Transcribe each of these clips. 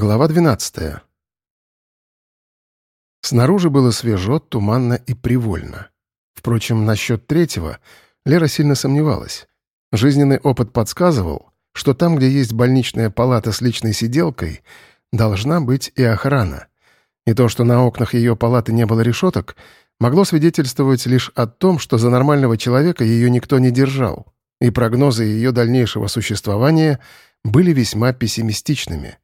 Глава 12. Снаружи было свежо, туманно и привольно. Впрочем, насчет третьего Лера сильно сомневалась. Жизненный опыт подсказывал, что там, где есть больничная палата с личной сиделкой, должна быть и охрана. И то, что на окнах ее палаты не было решеток, могло свидетельствовать лишь о том, что за нормального человека ее никто не держал, и прогнозы ее дальнейшего существования были весьма пессимистичными.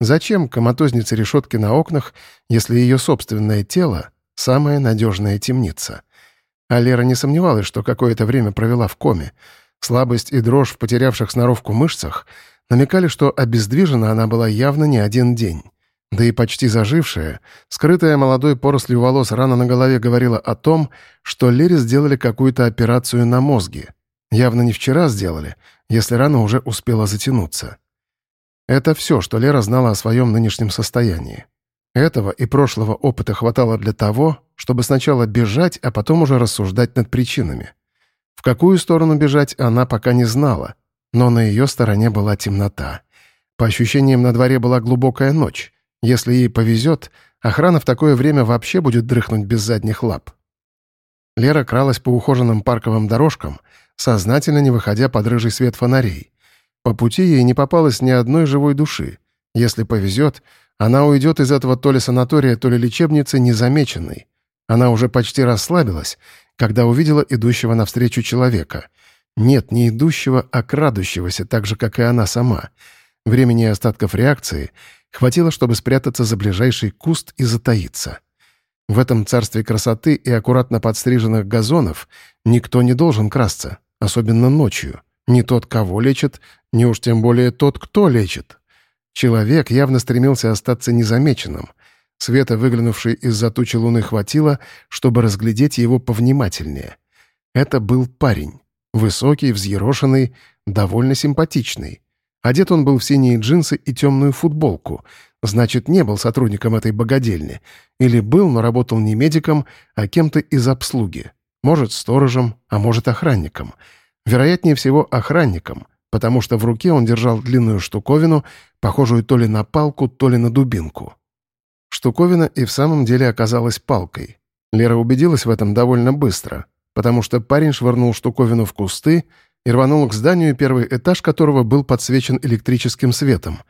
Зачем коматознице решетки на окнах, если ее собственное тело — самая надежная темница? А Лера не сомневалась, что какое-то время провела в коме. Слабость и дрожь в потерявших сноровку мышцах намекали, что обездвижена она была явно не один день. Да и почти зажившая, скрытая молодой порослью волос рана на голове говорила о том, что Лере сделали какую-то операцию на мозге. Явно не вчера сделали, если рана уже успела затянуться. Это все, что Лера знала о своем нынешнем состоянии. Этого и прошлого опыта хватало для того, чтобы сначала бежать, а потом уже рассуждать над причинами. В какую сторону бежать она пока не знала, но на ее стороне была темнота. По ощущениям, на дворе была глубокая ночь. Если ей повезет, охрана в такое время вообще будет дрыхнуть без задних лап. Лера кралась по ухоженным парковым дорожкам, сознательно не выходя под рыжий свет фонарей. По пути ей не попалось ни одной живой души. Если повезет, она уйдет из этого то ли санатория, то ли лечебницы незамеченной. Она уже почти расслабилась, когда увидела идущего навстречу человека. Нет, не идущего, а крадущегося, так же, как и она сама. Времени и остатков реакции хватило, чтобы спрятаться за ближайший куст и затаиться. В этом царстве красоты и аккуратно подстриженных газонов никто не должен красться, особенно ночью. Ни тот, кого лечит, ни уж тем более тот, кто лечит. Человек явно стремился остаться незамеченным. Света, выглянувшей из-за тучи луны, хватило, чтобы разглядеть его повнимательнее. Это был парень. Высокий, взъерошенный, довольно симпатичный. Одет он был в синие джинсы и темную футболку. Значит, не был сотрудником этой богадельни. Или был, но работал не медиком, а кем-то из обслуги. Может, сторожем, а может, охранником — Вероятнее всего, охранником, потому что в руке он держал длинную штуковину, похожую то ли на палку, то ли на дубинку. Штуковина и в самом деле оказалась палкой. Лера убедилась в этом довольно быстро, потому что парень швырнул штуковину в кусты и рванул к зданию, первый этаж которого был подсвечен электрическим светом.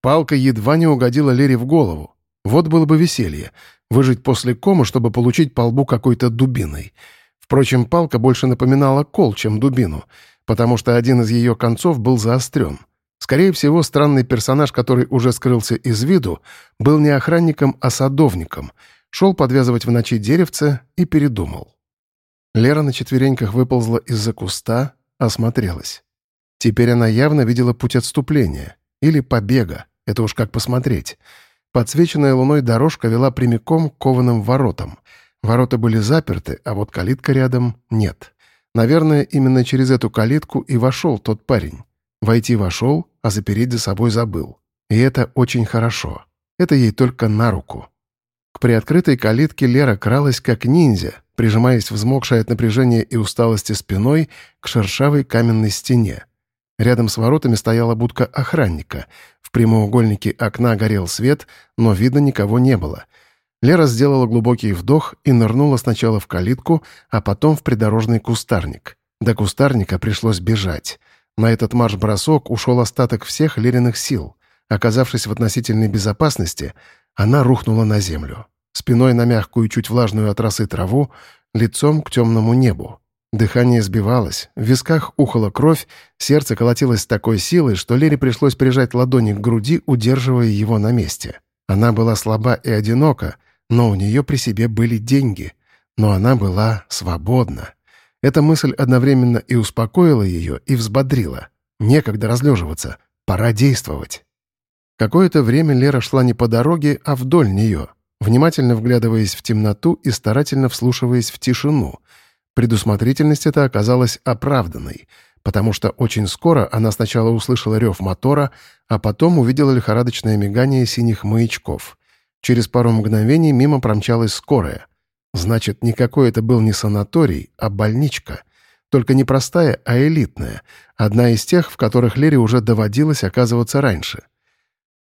Палка едва не угодила Лере в голову. Вот было бы веселье — выжить после комы, чтобы получить по лбу какой-то дубиной — Впрочем, палка больше напоминала кол, чем дубину, потому что один из ее концов был заострен. Скорее всего, странный персонаж, который уже скрылся из виду, был не охранником, а садовником, шел подвязывать в ночи деревце и передумал. Лера на четвереньках выползла из-за куста, осмотрелась. Теперь она явно видела путь отступления. Или побега, это уж как посмотреть. Подсвеченная луной дорожка вела прямиком к кованым воротам — Ворота были заперты, а вот калитка рядом нет. Наверное, именно через эту калитку и вошел тот парень. Войти вошел, а запереть за собой забыл. И это очень хорошо. Это ей только на руку. К приоткрытой калитке Лера кралась как ниндзя, прижимаясь взмокшей от напряжения и усталости спиной к шершавой каменной стене. Рядом с воротами стояла будка охранника. В прямоугольнике окна горел свет, но видно никого не было — Лера сделала глубокий вдох и нырнула сначала в калитку, а потом в придорожный кустарник. До кустарника пришлось бежать. На этот марш-бросок ушел остаток всех Лериных сил. Оказавшись в относительной безопасности, она рухнула на землю. Спиной на мягкую, чуть влажную от росы траву, лицом к темному небу. Дыхание сбивалось, в висках ухала кровь, сердце колотилось с такой силой, что Лере пришлось прижать ладони к груди, удерживая его на месте. Она была слаба и одинока, но у нее при себе были деньги, но она была свободна. Эта мысль одновременно и успокоила ее, и взбодрила. Некогда разлеживаться, пора действовать. Какое-то время Лера шла не по дороге, а вдоль нее, внимательно вглядываясь в темноту и старательно вслушиваясь в тишину. Предусмотрительность эта оказалась оправданной, потому что очень скоро она сначала услышала рев мотора, а потом увидела лихорадочное мигание синих маячков. Через пару мгновений мимо промчалась скорая. Значит, никакой это был не санаторий, а больничка. Только не простая, а элитная. Одна из тех, в которых Лере уже доводилось оказываться раньше.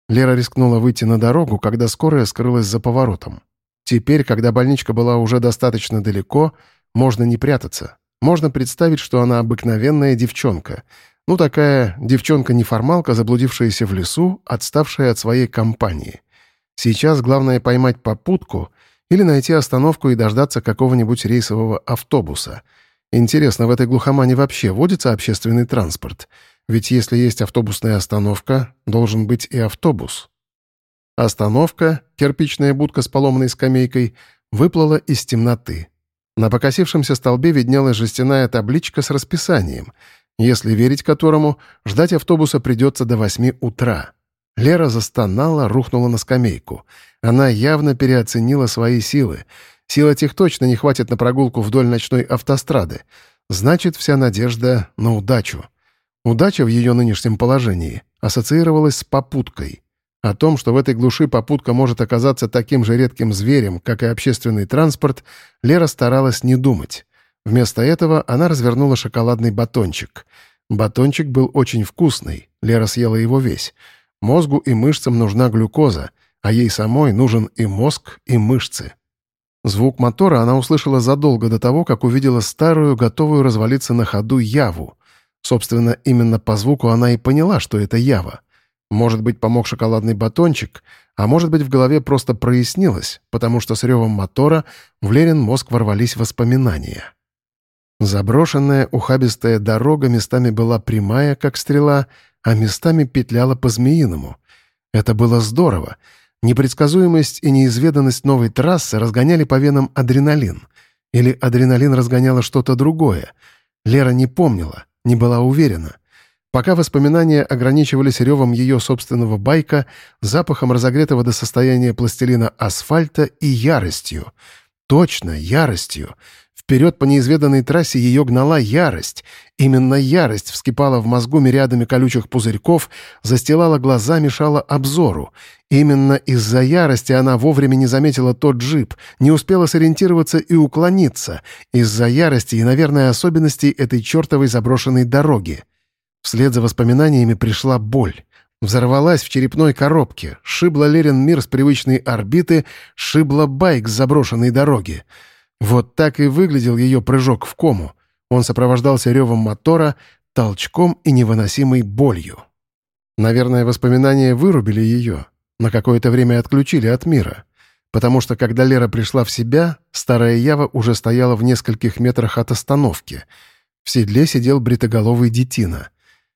Лера рискнула выйти на дорогу, когда скорая скрылась за поворотом. Теперь, когда больничка была уже достаточно далеко, можно не прятаться. Можно представить, что она обыкновенная девчонка. Ну, такая девчонка-неформалка, заблудившаяся в лесу, отставшая от своей компании. Сейчас главное поймать попутку или найти остановку и дождаться какого-нибудь рейсового автобуса. Интересно, в этой глухомане вообще водится общественный транспорт? Ведь если есть автобусная остановка, должен быть и автобус. Остановка, кирпичная будка с поломанной скамейкой, выплыла из темноты. На покосившемся столбе виднелась жестяная табличка с расписанием, если верить которому, ждать автобуса придется до восьми утра. Лера застонала, рухнула на скамейку. Она явно переоценила свои силы. Сил этих точно не хватит на прогулку вдоль ночной автострады. Значит, вся надежда на удачу. Удача в ее нынешнем положении ассоциировалась с попуткой. О том, что в этой глуши попутка может оказаться таким же редким зверем, как и общественный транспорт, Лера старалась не думать. Вместо этого она развернула шоколадный батончик. Батончик был очень вкусный, Лера съела его весь. Мозгу и мышцам нужна глюкоза, а ей самой нужен и мозг, и мышцы. Звук мотора она услышала задолго до того, как увидела старую, готовую развалиться на ходу Яву. Собственно, именно по звуку она и поняла, что это Ява. Может быть, помог шоколадный батончик, а может быть, в голове просто прояснилось, потому что с ревом мотора в Лерин мозг ворвались воспоминания. Заброшенная ухабистая дорога местами была прямая, как стрела, а местами петляла по-змеиному. Это было здорово. Непредсказуемость и неизведанность новой трассы разгоняли по венам адреналин. Или адреналин разгоняло что-то другое. Лера не помнила, не была уверена. Пока воспоминания ограничивались ревом ее собственного байка, запахом разогретого до состояния пластилина асфальта и яростью. Точно, яростью. Вперед по неизведанной трассе ее гнала ярость. Именно ярость вскипала в мозгу мириадами колючих пузырьков, застилала глаза, мешала обзору. Именно из-за ярости она вовремя не заметила тот джип, не успела сориентироваться и уклониться. Из-за ярости и, наверное, особенностей этой чертовой заброшенной дороги. Вслед за воспоминаниями пришла боль. Взорвалась в черепной коробке, шибла Лерин мир с привычной орбиты, шибла байк с заброшенной дороги. Вот так и выглядел ее прыжок в кому. Он сопровождался ревом мотора, толчком и невыносимой болью. Наверное, воспоминания вырубили ее, на какое-то время отключили от мира. Потому что, когда Лера пришла в себя, старая Ява уже стояла в нескольких метрах от остановки. В седле сидел бритоголовый детина.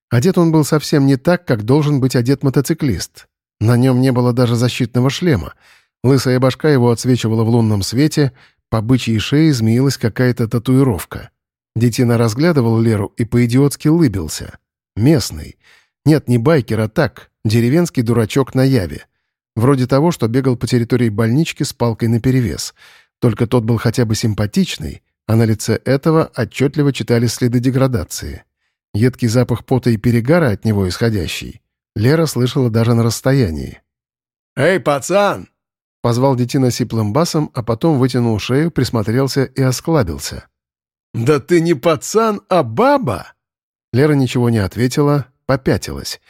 Одет он был совсем не так, как должен быть одет мотоциклист. На нем не было даже защитного шлема. Лысая башка его отсвечивала в лунном свете, по бычьей шее змеилась какая-то татуировка. Детина разглядывал Леру и по-идиотски лыбился. Местный. Нет, не байкер, а так, деревенский дурачок на Яве. Вроде того, что бегал по территории больнички с палкой наперевес. Только тот был хотя бы симпатичный, а на лице этого отчетливо читали следы деградации. Едкий запах пота и перегара от него исходящий. Лера слышала даже на расстоянии. «Эй, пацан!» Позвал детина сиплым басом, а потом вытянул шею, присмотрелся и осклабился. «Да ты не пацан, а баба!» Лера ничего не ответила, попятилась.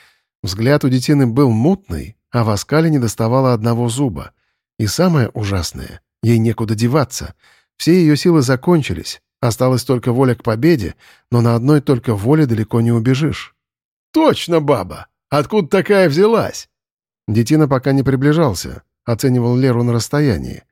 Взгляд у детины был мутный, а в оскале не доставало одного зуба. И самое ужасное — ей некуда деваться. Все ее силы закончились, осталась только воля к победе, но на одной только воле далеко не убежишь. «Точно, баба! Откуда такая взялась?» Детина пока не приближался, оценивал Леру на расстоянии.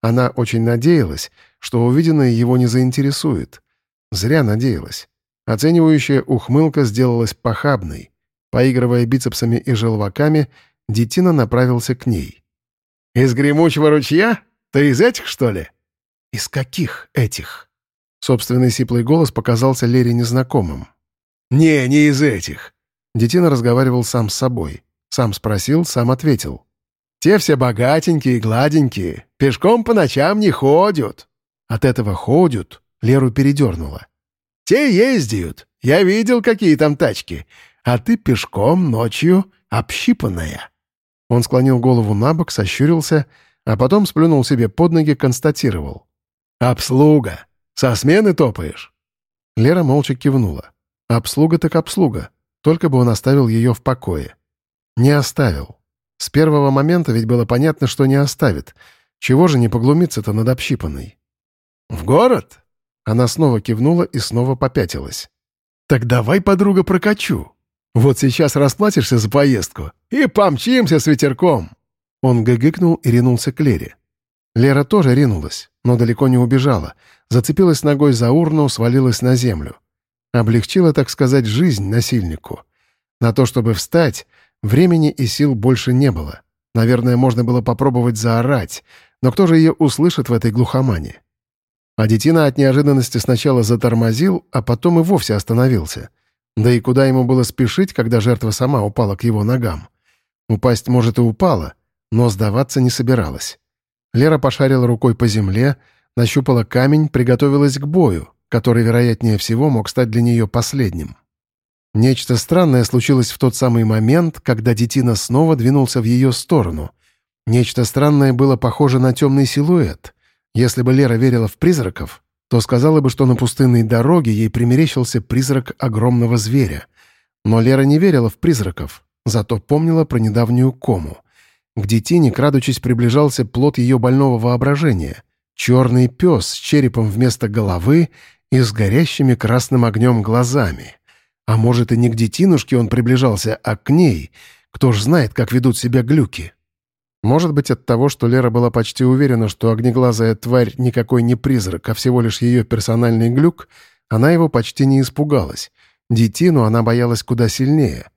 Она очень надеялась, что увиденное его не заинтересует. Зря надеялась. Оценивающая ухмылка сделалась похабной. Поигрывая бицепсами и желваками, детина направился к ней. «Из гремучего ручья? Ты из этих, что ли?» «Из каких этих?» Собственный сиплый голос показался Лере незнакомым. «Не, не из этих». Детина разговаривал сам с собой. Сам спросил, сам ответил. Те все богатенькие и гладенькие, пешком по ночам не ходят». От этого ходят, Леру передернула. «Те ездят, я видел, какие там тачки, а ты пешком ночью общипанная». Он склонил голову на бок, сощурился, а потом сплюнул себе под ноги, констатировал. «Обслуга! Со смены топаешь?» Лера молча кивнула. «Обслуга так обслуга, только бы он оставил ее в покое». Не оставил. С первого момента ведь было понятно, что не оставит. Чего же не поглумиться-то над общипанной? «В город?» Она снова кивнула и снова попятилась. «Так давай, подруга, прокачу. Вот сейчас расплатишься за поездку и помчимся с ветерком!» Он гыгыкнул и ринулся к Лере. Лера тоже ринулась, но далеко не убежала. Зацепилась ногой за урну, свалилась на землю. Облегчила, так сказать, жизнь насильнику. На то, чтобы встать, времени и сил больше не было. Наверное, можно было попробовать заорать, но кто же ее услышит в этой глухомане? А детина от неожиданности сначала затормозил, а потом и вовсе остановился. Да и куда ему было спешить, когда жертва сама упала к его ногам? Упасть, может, и упала, но сдаваться не собиралась. Лера пошарила рукой по земле, нащупала камень, приготовилась к бою, который, вероятнее всего, мог стать для нее последним. Нечто странное случилось в тот самый момент, когда детина снова двинулся в ее сторону. Нечто странное было похоже на темный силуэт. Если бы Лера верила в призраков, то сказала бы, что на пустынной дороге ей примерещился призрак огромного зверя. Но Лера не верила в призраков, зато помнила про недавнюю кому. К детине, крадучись, приближался плод ее больного воображения. Черный пес с черепом вместо головы и с горящими красным огнем глазами. А может, и не к детинушке он приближался, а к ней. Кто ж знает, как ведут себя глюки. Может быть, от того, что Лера была почти уверена, что огнеглазая тварь никакой не призрак, а всего лишь ее персональный глюк, она его почти не испугалась. Детину она боялась куда сильнее.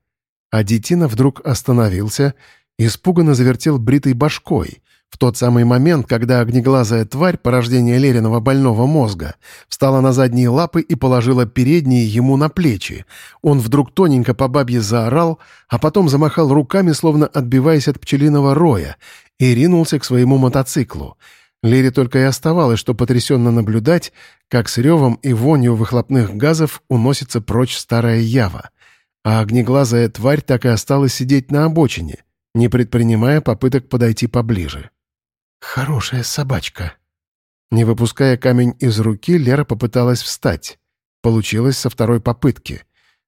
А детина вдруг остановился, испуганно завертел бритой башкой, в тот самый момент, когда огнеглазая тварь, порождение Лериного больного мозга, встала на задние лапы и положила передние ему на плечи, он вдруг тоненько по бабье заорал, а потом замахал руками, словно отбиваясь от пчелиного роя, и ринулся к своему мотоциклу. Лере только и оставалось, что потрясенно наблюдать, как с ревом и вонью выхлопных газов уносится прочь старая ява. А огнеглазая тварь так и осталась сидеть на обочине, не предпринимая попыток подойти поближе. «Хорошая собачка». Не выпуская камень из руки, Лера попыталась встать. Получилось со второй попытки.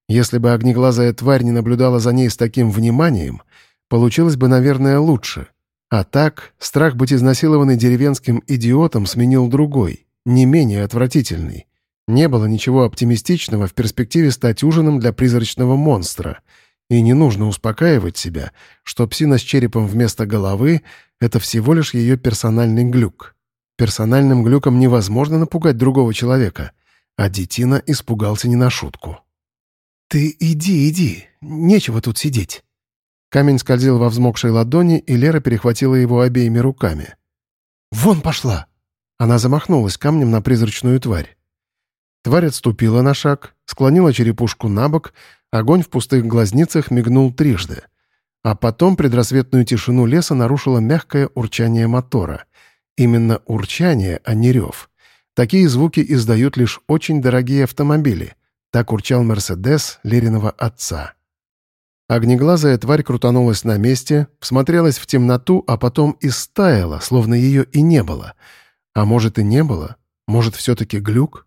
Если бы огнеглазая тварь не наблюдала за ней с таким вниманием, получилось бы, наверное, лучше. А так, страх быть изнасилованной деревенским идиотом сменил другой, не менее отвратительный. Не было ничего оптимистичного в перспективе стать ужином для призрачного монстра. И не нужно успокаивать себя, что псина с черепом вместо головы это всего лишь ее персональный глюк. Персональным глюком невозможно напугать другого человека, а детина испугался не на шутку. «Ты иди, иди, нечего тут сидеть». Камень скользил во взмокшей ладони, и Лера перехватила его обеими руками. «Вон пошла!» Она замахнулась камнем на призрачную тварь. Тварь отступила на шаг, склонила черепушку на бок, огонь в пустых глазницах мигнул трижды — а потом предрассветную тишину леса нарушило мягкое урчание мотора. Именно урчание, а не рев. Такие звуки издают лишь очень дорогие автомобили. Так урчал «Мерседес» Лериного отца. Огнеглазая тварь крутанулась на месте, всмотрелась в темноту, а потом и стаяла, словно ее и не было. А может и не было? Может, все-таки глюк?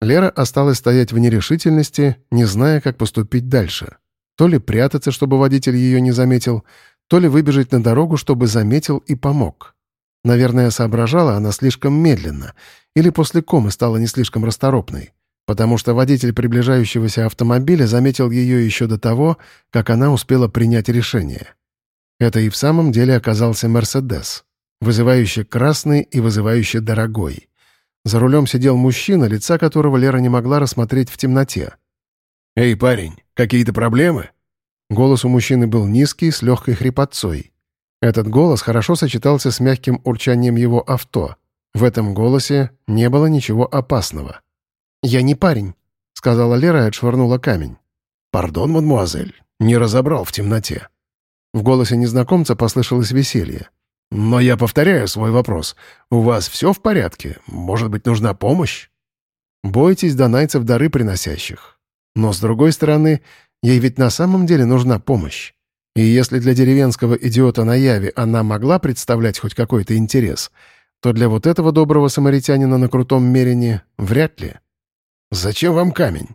Лера осталась стоять в нерешительности, не зная, как поступить дальше. То ли прятаться, чтобы водитель ее не заметил, то ли выбежать на дорогу, чтобы заметил и помог. Наверное, соображала она слишком медленно, или после комы стала не слишком расторопной, потому что водитель приближающегося автомобиля заметил ее еще до того, как она успела принять решение. Это и в самом деле оказался «Мерседес», вызывающе красный и вызывающе дорогой. За рулем сидел мужчина, лица которого Лера не могла рассмотреть в темноте. «Эй, парень, какие-то проблемы?» Голос у мужчины был низкий, с легкой хрипотцой. Этот голос хорошо сочетался с мягким урчанием его авто. В этом голосе не было ничего опасного. «Я не парень», — сказала Лера и отшвырнула камень. «Пардон, мадмуазель, не разобрал в темноте». В голосе незнакомца послышалось веселье. «Но я повторяю свой вопрос. У вас все в порядке? Может быть, нужна помощь?» «Бойтесь донайцев дары приносящих. Но, с другой стороны, ей ведь на самом деле нужна помощь. И если для деревенского идиота на Яве она могла представлять хоть какой-то интерес, то для вот этого доброго самаритянина на крутом мерине вряд ли. «Зачем вам камень?»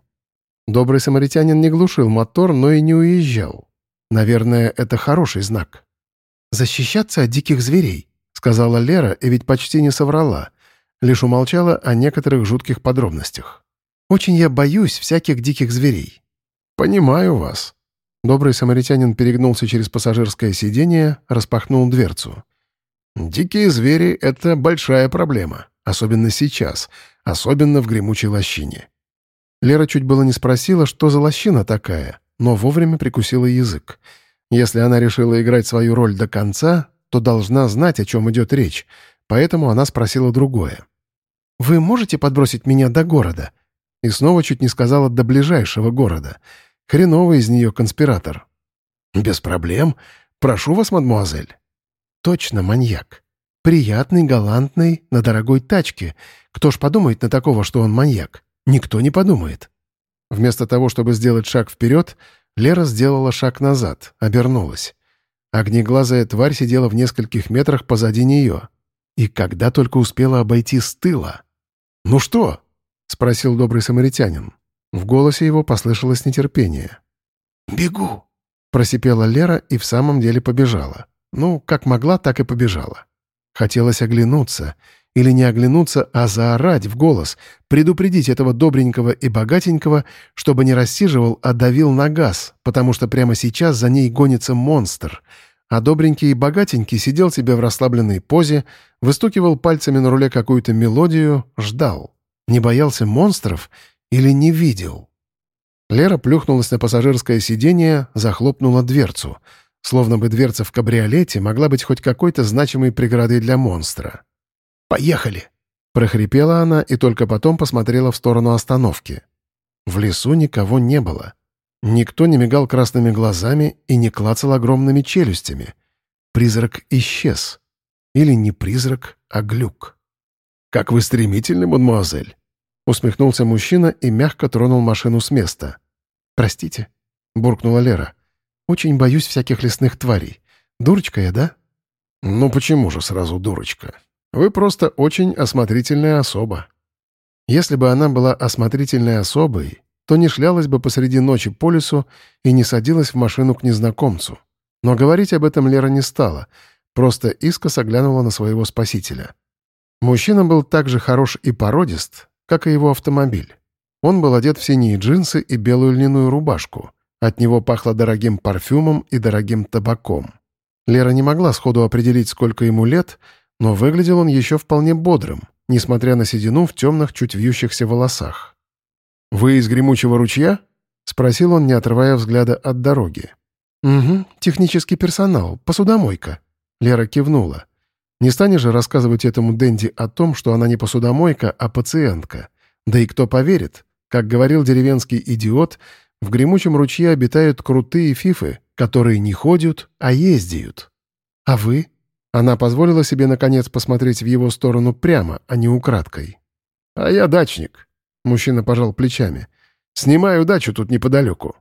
Добрый самаритянин не глушил мотор, но и не уезжал. Наверное, это хороший знак. «Защищаться от диких зверей», — сказала Лера, и ведь почти не соврала, лишь умолчала о некоторых жутких подробностях. «Очень я боюсь всяких диких зверей». «Понимаю вас». Добрый самаритянин перегнулся через пассажирское сиденье, распахнул дверцу. «Дикие звери — это большая проблема, особенно сейчас, особенно в гремучей лощине». Лера чуть было не спросила, что за лощина такая, но вовремя прикусила язык. Если она решила играть свою роль до конца, то должна знать, о чем идет речь, поэтому она спросила другое. «Вы можете подбросить меня до города?» И снова чуть не сказала «до ближайшего города». Хреновый из нее конспиратор. «Без проблем. Прошу вас, мадмуазель». «Точно маньяк. Приятный, галантный, на дорогой тачке. Кто ж подумает на такого, что он маньяк? Никто не подумает». Вместо того, чтобы сделать шаг вперед, Лера сделала шаг назад, обернулась. Огнеглазая тварь сидела в нескольких метрах позади нее. И когда только успела обойти с тыла. «Ну что?» — спросил добрый самаритянин. В голосе его послышалось нетерпение. «Бегу!» — просипела Лера и в самом деле побежала. Ну, как могла, так и побежала. Хотелось оглянуться — или не оглянуться, а заорать в голос, предупредить этого добренького и богатенького, чтобы не рассиживал, а давил на газ, потому что прямо сейчас за ней гонится монстр. А добренький и богатенький сидел себе в расслабленной позе, выстукивал пальцами на руле какую-то мелодию, ждал. Не боялся монстров или не видел? Лера плюхнулась на пассажирское сиденье, захлопнула дверцу. Словно бы дверца в кабриолете могла быть хоть какой-то значимой преградой для монстра. Поехали!» Прохрипела она и только потом посмотрела в сторону остановки. В лесу никого не было. Никто не мигал красными глазами и не клацал огромными челюстями. Призрак исчез. Или не призрак, а глюк. «Как вы стремительны, мадемуазель!» Усмехнулся мужчина и мягко тронул машину с места. «Простите», — буркнула Лера. «Очень боюсь всяких лесных тварей. Дурочка я, да?» «Ну почему же сразу дурочка? Вы просто очень осмотрительная особа». Если бы она была осмотрительной особой, то не шлялась бы посреди ночи по лесу и не садилась в машину к незнакомцу. Но говорить об этом Лера не стала, просто искоса глянула на своего спасителя. Мужчина был так же хорош и породист, как и его автомобиль. Он был одет в синие джинсы и белую льняную рубашку. От него пахло дорогим парфюмом и дорогим табаком. Лера не могла сходу определить, сколько ему лет, но выглядел он еще вполне бодрым, несмотря на седину в темных, чуть вьющихся волосах. «Вы из гремучего ручья?» — спросил он, не отрывая взгляда от дороги. «Угу, технический персонал, посудомойка». Лера кивнула. «Не станешь же рассказывать этому Дэнди о том, что она не посудомойка, а пациентка. Да и кто поверит? Как говорил деревенский идиот, в гремучем ручье обитают крутые фифы, которые не ходят, а ездят. А вы?» Она позволила себе, наконец, посмотреть в его сторону прямо, а не украдкой. «А я дачник», — мужчина пожал плечами. «Снимаю дачу тут неподалеку».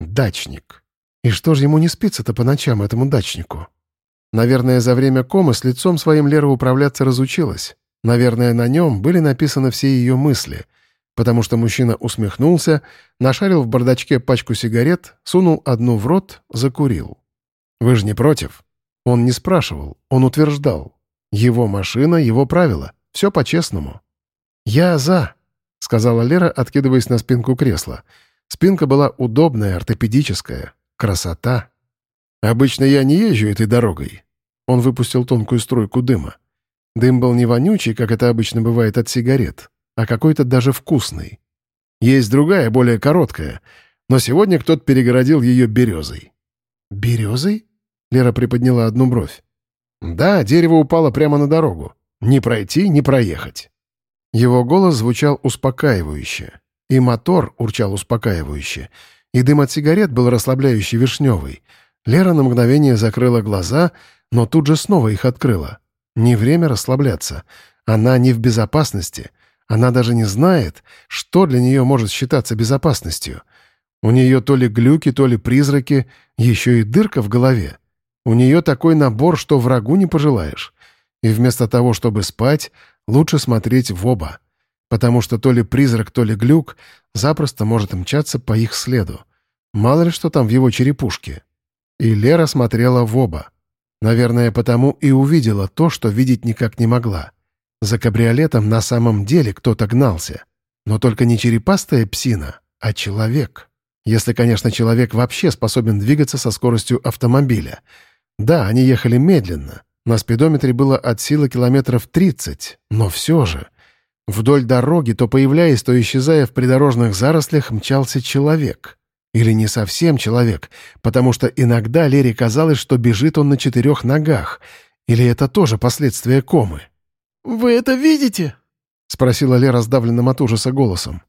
«Дачник. И что же ему не спится-то по ночам, этому дачнику?» Наверное, за время комы с лицом своим Лера управляться разучилась. Наверное, на нем были написаны все ее мысли, потому что мужчина усмехнулся, нашарил в бардачке пачку сигарет, сунул одну в рот, закурил. «Вы же не против?» Он не спрашивал, он утверждал. Его машина, его правила. Все по-честному. «Я за», — сказала Лера, откидываясь на спинку кресла. Спинка была удобная, ортопедическая. Красота. «Обычно я не езжу этой дорогой». Он выпустил тонкую струйку дыма. Дым был не вонючий, как это обычно бывает от сигарет, а какой-то даже вкусный. Есть другая, более короткая, но сегодня кто-то перегородил ее березой. «Березой?» Лера приподняла одну бровь. «Да, дерево упало прямо на дорогу. Не пройти, не проехать». Его голос звучал успокаивающе. И мотор урчал успокаивающе. И дым от сигарет был расслабляющий вишневый. Лера на мгновение закрыла глаза, но тут же снова их открыла. Не время расслабляться. Она не в безопасности. Она даже не знает, что для нее может считаться безопасностью. У нее то ли глюки, то ли призраки, еще и дырка в голове. У нее такой набор, что врагу не пожелаешь. И вместо того, чтобы спать, лучше смотреть в оба. Потому что то ли призрак, то ли глюк запросто может мчаться по их следу. Мало ли что там в его черепушке. И Лера смотрела в оба. Наверное, потому и увидела то, что видеть никак не могла. За кабриолетом на самом деле кто-то гнался. Но только не черепастая псина, а человек. Если, конечно, человек вообще способен двигаться со скоростью автомобиля. Да, они ехали медленно. На спидометре было от силы километров 30, но все же... Вдоль дороги, то появляясь, то исчезая в придорожных зарослях, мчался человек. Или не совсем человек, потому что иногда Лере казалось, что бежит он на четырех ногах. Или это тоже последствия комы? «Вы это видите?» — спросила Лера сдавленным от ужаса голосом.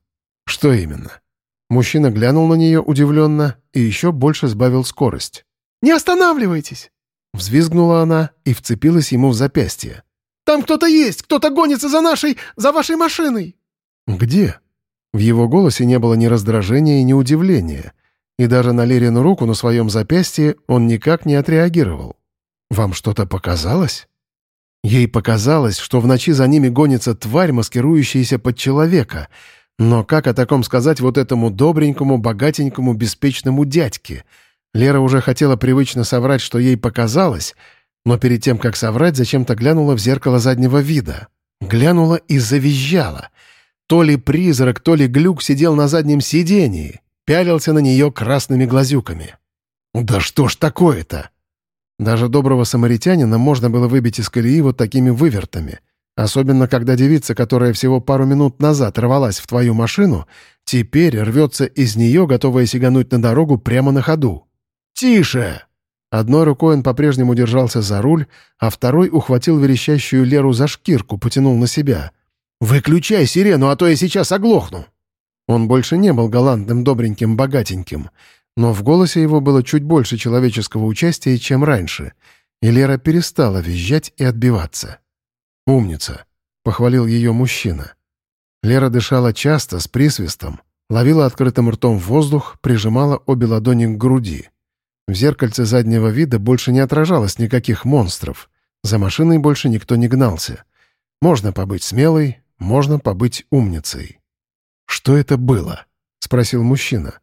«Что именно?» Мужчина глянул на нее удивленно и еще больше сбавил скорость. «Не останавливайтесь!» Взвизгнула она и вцепилась ему в запястье. Там кто-то есть! Кто-то гонится за нашей... за вашей машиной!» «Где?» В его голосе не было ни раздражения, ни удивления. И даже на Лерину руку на своем запястье он никак не отреагировал. «Вам что-то показалось?» Ей показалось, что в ночи за ними гонится тварь, маскирующаяся под человека. Но как о таком сказать вот этому добренькому, богатенькому, беспечному дядьке? Лера уже хотела привычно соврать, что ей показалось — но перед тем, как соврать, зачем-то глянула в зеркало заднего вида. Глянула и завизжала. То ли призрак, то ли глюк сидел на заднем сидении, пялился на нее красными глазюками. «Да что ж такое-то?» Даже доброго самаритянина можно было выбить из колеи вот такими вывертами. Особенно, когда девица, которая всего пару минут назад рвалась в твою машину, теперь рвется из нее, готовая сигануть на дорогу прямо на ходу. «Тише!» Одной рукой он по-прежнему держался за руль, а второй ухватил верещащую Леру за шкирку, потянул на себя. «Выключай сирену, а то я сейчас оглохну!» Он больше не был галантным, добреньким, богатеньким, но в голосе его было чуть больше человеческого участия, чем раньше, и Лера перестала визжать и отбиваться. «Умница!» — похвалил ее мужчина. Лера дышала часто, с присвистом, ловила открытым ртом воздух, прижимала обе ладони к груди. В зеркальце заднего вида больше не отражалось никаких монстров. За машиной больше никто не гнался. Можно побыть смелой, можно побыть умницей. «Что это было?» — спросил мужчина.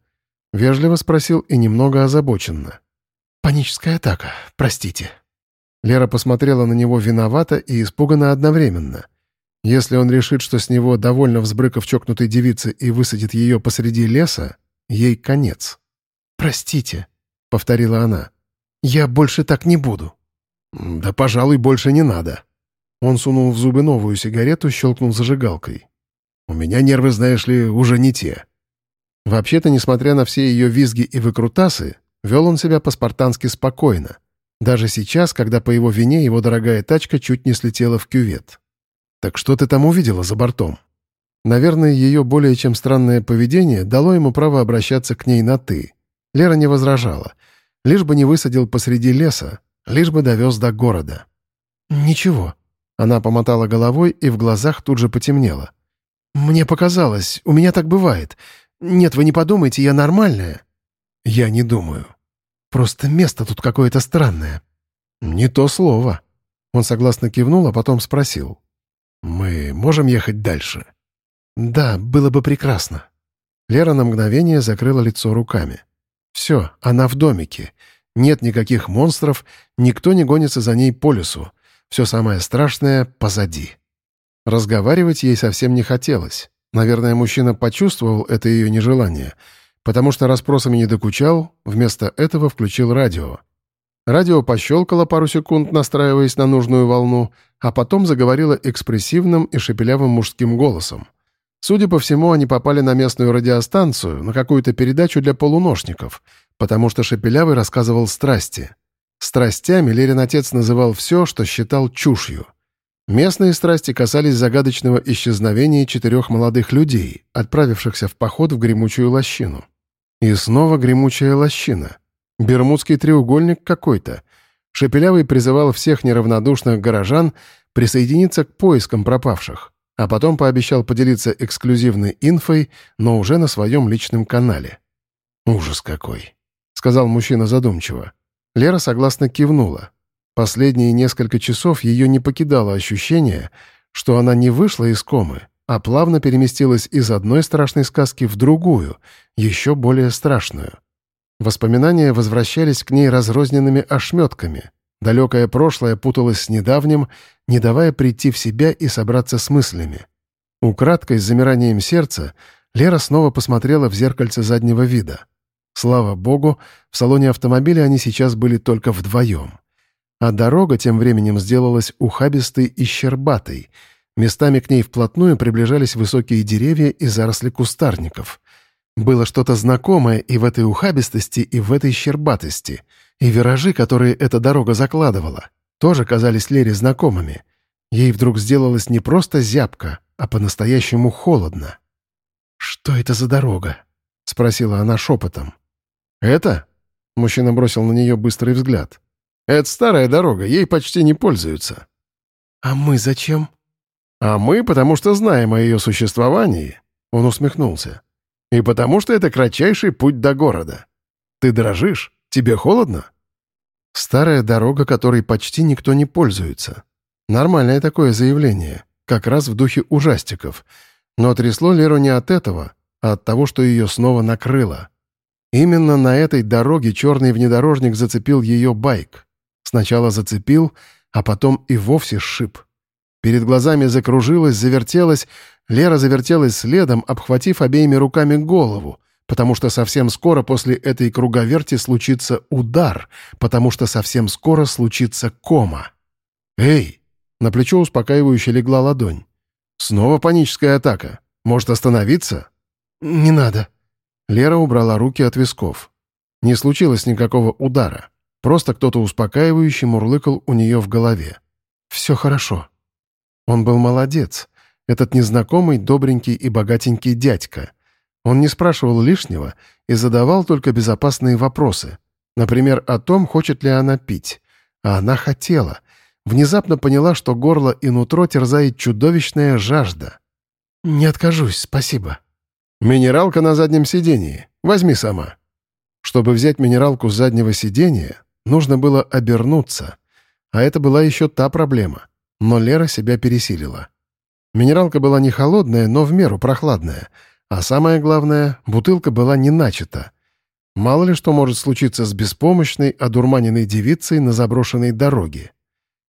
Вежливо спросил и немного озабоченно. «Паническая атака, простите». Лера посмотрела на него виновато и испуганно одновременно. Если он решит, что с него довольно взбрыков чокнутой девицы и высадит ее посреди леса, ей конец. «Простите», — повторила она. «Я больше так не буду». «Да, пожалуй, больше не надо». Он сунул в зубы новую сигарету, щелкнул зажигалкой. «У меня нервы, знаешь ли, уже не те». Вообще-то, несмотря на все ее визги и выкрутасы, вел он себя по-спартански спокойно. Даже сейчас, когда по его вине его дорогая тачка чуть не слетела в кювет. «Так что ты там увидела за бортом?» Наверное, ее более чем странное поведение дало ему право обращаться к ней на «ты». Лера не возражала. Лишь бы не высадил посреди леса, лишь бы довез до города. «Ничего». Она помотала головой и в глазах тут же потемнело. «Мне показалось, у меня так бывает. Нет, вы не подумайте, я нормальная». «Я не думаю. Просто место тут какое-то странное». «Не то слово». Он согласно кивнул, а потом спросил. «Мы можем ехать дальше?» «Да, было бы прекрасно». Лера на мгновение закрыла лицо руками. Все, она в домике. Нет никаких монстров, никто не гонится за ней по лесу. Все самое страшное позади. Разговаривать ей совсем не хотелось. Наверное, мужчина почувствовал это ее нежелание, потому что расспросами не докучал, вместо этого включил радио. Радио пощелкало пару секунд, настраиваясь на нужную волну, а потом заговорило экспрессивным и шепелявым мужским голосом. Судя по всему, они попали на местную радиостанцию, на какую-то передачу для полуношников, потому что Шепелявый рассказывал страсти. Страстями Лерин отец называл все, что считал чушью. Местные страсти касались загадочного исчезновения четырех молодых людей, отправившихся в поход в гремучую лощину. И снова гремучая лощина. Бермудский треугольник какой-то. Шепелявый призывал всех неравнодушных горожан присоединиться к поискам пропавших а потом пообещал поделиться эксклюзивной инфой, но уже на своем личном канале. «Ужас какой!» — сказал мужчина задумчиво. Лера согласно кивнула. Последние несколько часов ее не покидало ощущение, что она не вышла из комы, а плавно переместилась из одной страшной сказки в другую, еще более страшную. Воспоминания возвращались к ней разрозненными ошметками. Далекое прошлое путалось с недавним, не давая прийти в себя и собраться с мыслями. Украдкой, с замиранием сердца, Лера снова посмотрела в зеркальце заднего вида. Слава богу, в салоне автомобиля они сейчас были только вдвоем. А дорога тем временем сделалась ухабистой и щербатой. Местами к ней вплотную приближались высокие деревья и заросли кустарников. Было что-то знакомое и в этой ухабистости, и в этой щербатости. И виражи, которые эта дорога закладывала, тоже казались Лере знакомыми. Ей вдруг сделалось не просто зябко, а по-настоящему холодно. «Что это за дорога?» — спросила она шепотом. «Это?» — мужчина бросил на нее быстрый взгляд. «Это старая дорога, ей почти не пользуются». «А мы зачем?» «А мы, потому что знаем о ее существовании», — он усмехнулся. «И потому что это кратчайший путь до города. Ты дрожишь? Тебе холодно?» «Старая дорога, которой почти никто не пользуется. Нормальное такое заявление, как раз в духе ужастиков. Но трясло Леру не от этого, а от того, что ее снова накрыло. Именно на этой дороге черный внедорожник зацепил ее байк. Сначала зацепил, а потом и вовсе сшиб. Перед глазами закружилась, завертелась, Лера завертелась следом, обхватив обеими руками голову, потому что совсем скоро после этой круговерти случится удар, потому что совсем скоро случится кома. «Эй!» — на плечо успокаивающе легла ладонь. «Снова паническая атака. Может остановиться?» «Не надо». Лера убрала руки от висков. Не случилось никакого удара. Просто кто-то успокаивающе мурлыкал у нее в голове. «Все хорошо». Он был молодец. Этот незнакомый, добренький и богатенький дядька. Он не спрашивал лишнего и задавал только безопасные вопросы. Например, о том, хочет ли она пить. А она хотела. Внезапно поняла, что горло и нутро терзает чудовищная жажда. «Не откажусь, спасибо». «Минералка на заднем сидении. Возьми сама». Чтобы взять минералку с заднего сидения, нужно было обернуться. А это была еще та проблема. Но Лера себя пересилила. Минералка была не холодная, но в меру прохладная. А самое главное, бутылка была не начата. Мало ли что может случиться с беспомощной, одурманенной девицей на заброшенной дороге.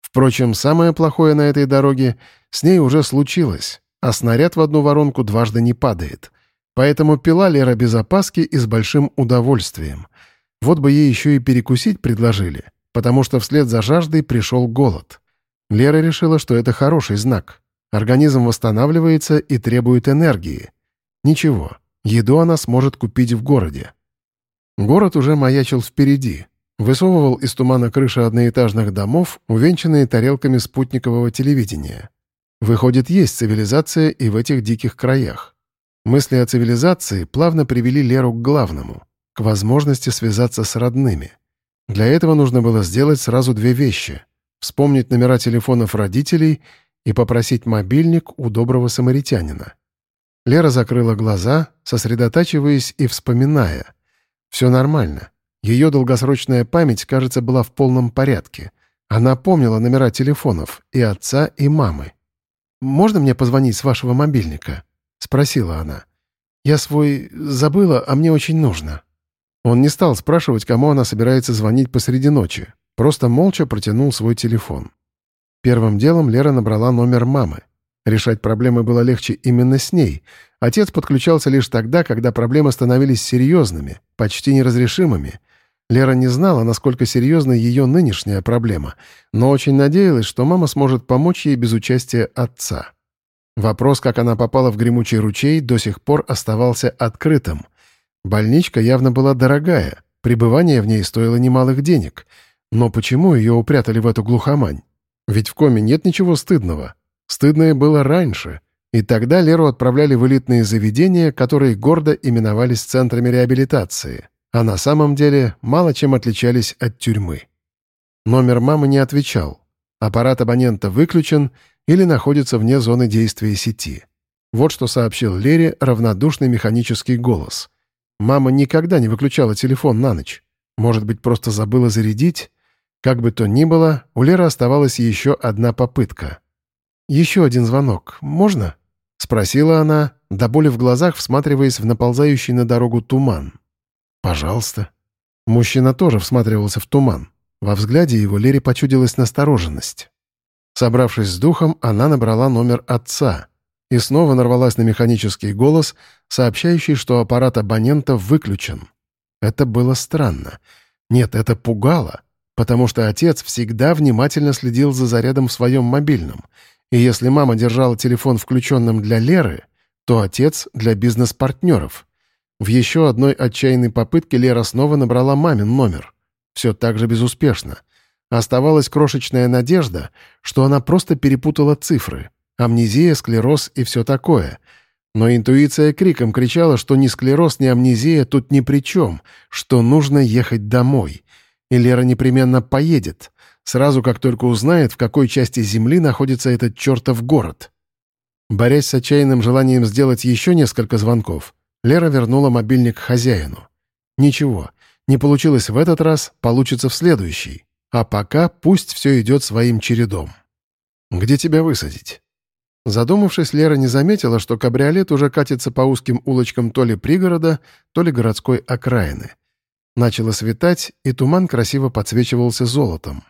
Впрочем, самое плохое на этой дороге с ней уже случилось, а снаряд в одну воронку дважды не падает. Поэтому пила Лера без опаски и с большим удовольствием. Вот бы ей еще и перекусить предложили, потому что вслед за жаждой пришел голод. Лера решила, что это хороший знак. Организм восстанавливается и требует энергии. Ничего, еду она сможет купить в городе. Город уже маячил впереди. Высовывал из тумана крыши одноэтажных домов, увенчанные тарелками спутникового телевидения. Выходит, есть цивилизация и в этих диких краях. Мысли о цивилизации плавно привели Леру к главному — возможности связаться с родными. Для этого нужно было сделать сразу две вещи — вспомнить номера телефонов родителей и попросить мобильник у доброго самаритянина. Лера закрыла глаза, сосредотачиваясь и вспоминая. Все нормально. Ее долгосрочная память, кажется, была в полном порядке. Она помнила номера телефонов и отца, и мамы. «Можно мне позвонить с вашего мобильника?» — спросила она. «Я свой забыла, а мне очень нужно». Он не стал спрашивать, кому она собирается звонить посреди ночи. Просто молча протянул свой телефон. Первым делом Лера набрала номер мамы. Решать проблемы было легче именно с ней. Отец подключался лишь тогда, когда проблемы становились серьезными, почти неразрешимыми. Лера не знала, насколько серьезна ее нынешняя проблема, но очень надеялась, что мама сможет помочь ей без участия отца. Вопрос, как она попала в гремучий ручей, до сих пор оставался открытым. Больничка явно была дорогая, пребывание в ней стоило немалых денег. Но почему ее упрятали в эту глухомань? Ведь в коме нет ничего стыдного. Стыдное было раньше, и тогда Леру отправляли в элитные заведения, которые гордо именовались центрами реабилитации, а на самом деле мало чем отличались от тюрьмы. Номер мамы не отвечал. Аппарат абонента выключен — или находится вне зоны действия сети. Вот что сообщил Лере равнодушный механический голос. Мама никогда не выключала телефон на ночь. Может быть, просто забыла зарядить? Как бы то ни было, у Леры оставалась еще одна попытка. «Еще один звонок. Можно?» — спросила она, до боли в глазах всматриваясь в наползающий на дорогу туман. «Пожалуйста». Мужчина тоже всматривался в туман. Во взгляде его Лере почудилась настороженность. Собравшись с духом, она набрала номер отца и снова нарвалась на механический голос, сообщающий, что аппарат абонента выключен. Это было странно. Нет, это пугало, потому что отец всегда внимательно следил за зарядом в своем мобильном, и если мама держала телефон включенным для Леры, то отец — для бизнес-партнеров. В еще одной отчаянной попытке Лера снова набрала мамин номер. Все так же безуспешно. Оставалась крошечная надежда, что она просто перепутала цифры. Амнезия, склероз и все такое. Но интуиция криком кричала, что ни склероз, ни амнезия тут ни при чем, что нужно ехать домой. И Лера непременно поедет, сразу как только узнает, в какой части Земли находится этот чертов город. Борясь с отчаянным желанием сделать еще несколько звонков, Лера вернула мобильник хозяину. Ничего, не получилось в этот раз, получится в следующий. А пока пусть все идет своим чередом. «Где тебя высадить?» Задумавшись, Лера не заметила, что кабриолет уже катится по узким улочкам то ли пригорода, то ли городской окраины. Начало светать, и туман красиво подсвечивался золотом.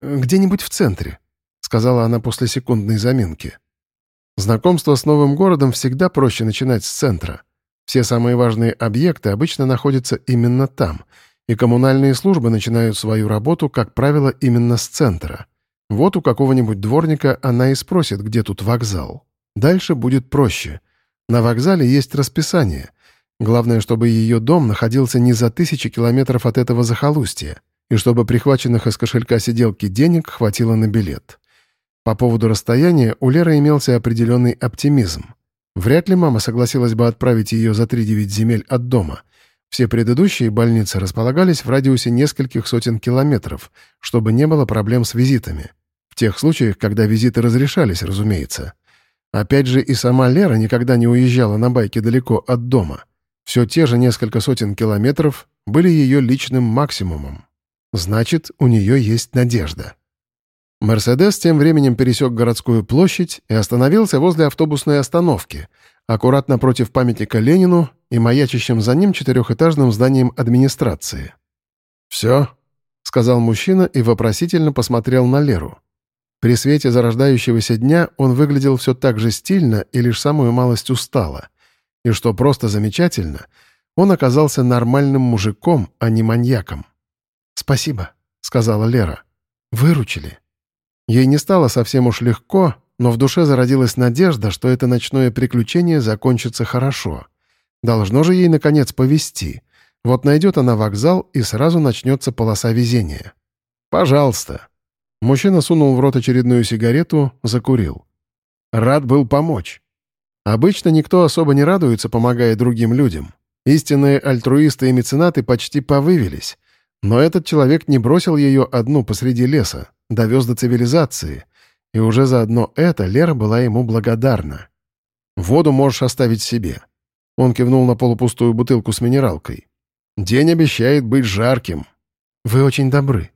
«Где-нибудь в центре», — сказала она после секундной заминки. Знакомство с новым городом всегда проще начинать с центра. Все самые важные объекты обычно находятся именно там — и коммунальные службы начинают свою работу, как правило, именно с центра. Вот у какого-нибудь дворника она и спросит, где тут вокзал. Дальше будет проще. На вокзале есть расписание. Главное, чтобы ее дом находился не за тысячи километров от этого захолустья, и чтобы прихваченных из кошелька сиделки денег хватило на билет. По поводу расстояния у Леры имелся определенный оптимизм. Вряд ли мама согласилась бы отправить ее за 3-9 земель от дома — все предыдущие больницы располагались в радиусе нескольких сотен километров, чтобы не было проблем с визитами. В тех случаях, когда визиты разрешались, разумеется. Опять же, и сама Лера никогда не уезжала на байке далеко от дома. Все те же несколько сотен километров были ее личным максимумом. Значит, у нее есть надежда. Мерседес тем временем пересек городскую площадь и остановился возле автобусной остановки, аккуратно против памятника Ленину и маячащим за ним четырехэтажным зданием администрации. «Все?» — сказал мужчина и вопросительно посмотрел на Леру. При свете зарождающегося дня он выглядел все так же стильно и лишь самую малость устало. И что просто замечательно, он оказался нормальным мужиком, а не маньяком. «Спасибо», — сказала Лера. «Выручили». Ей не стало совсем уж легко, но в душе зародилась надежда, что это ночное приключение закончится хорошо. Должно же ей, наконец, повезти. Вот найдет она вокзал, и сразу начнется полоса везения. «Пожалуйста». Мужчина сунул в рот очередную сигарету, закурил. Рад был помочь. Обычно никто особо не радуется, помогая другим людям. Истинные альтруисты и меценаты почти повывелись. Но этот человек не бросил ее одну посреди леса, довез до цивилизации. И уже заодно это Лера была ему благодарна. «Воду можешь оставить себе. Он кивнул на полупустую бутылку с минералкой. «День обещает быть жарким». «Вы очень добры».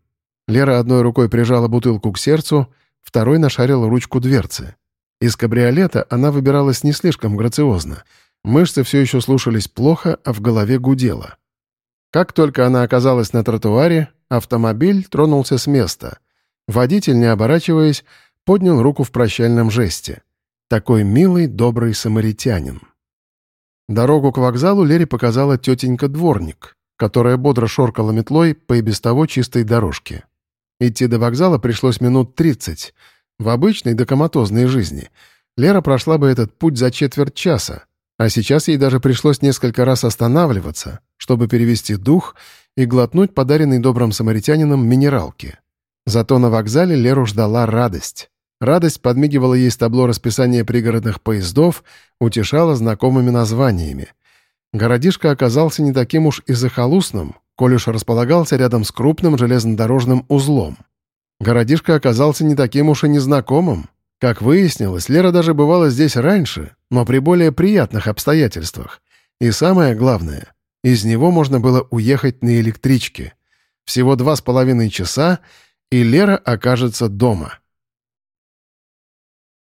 Лера одной рукой прижала бутылку к сердцу, второй нашарила ручку дверцы. Из кабриолета она выбиралась не слишком грациозно. Мышцы все еще слушались плохо, а в голове гудело. Как только она оказалась на тротуаре, автомобиль тронулся с места. Водитель, не оборачиваясь, поднял руку в прощальном жесте. Такой милый, добрый самаритянин. Дорогу к вокзалу Лере показала тетенька-дворник, которая бодро шоркала метлой по и без того чистой дорожке. Идти до вокзала пришлось минут тридцать. В обычной докоматозной жизни Лера прошла бы этот путь за четверть часа, а сейчас ей даже пришлось несколько раз останавливаться, чтобы перевести дух и глотнуть подаренный добрым самаритянином минералки. Зато на вокзале Леру ждала радость. Радость подмигивала ей с табло расписания пригородных поездов, утешала знакомыми названиями. Городишко оказался не таким уж и захолустным, коль уж располагался рядом с крупным железнодорожным узлом. Городишко оказался не таким уж и незнакомым. Как выяснилось, Лера даже бывала здесь раньше, но при более приятных обстоятельствах. И самое главное, из него можно было уехать на электричке. Всего два с половиной часа, и Лера окажется дома.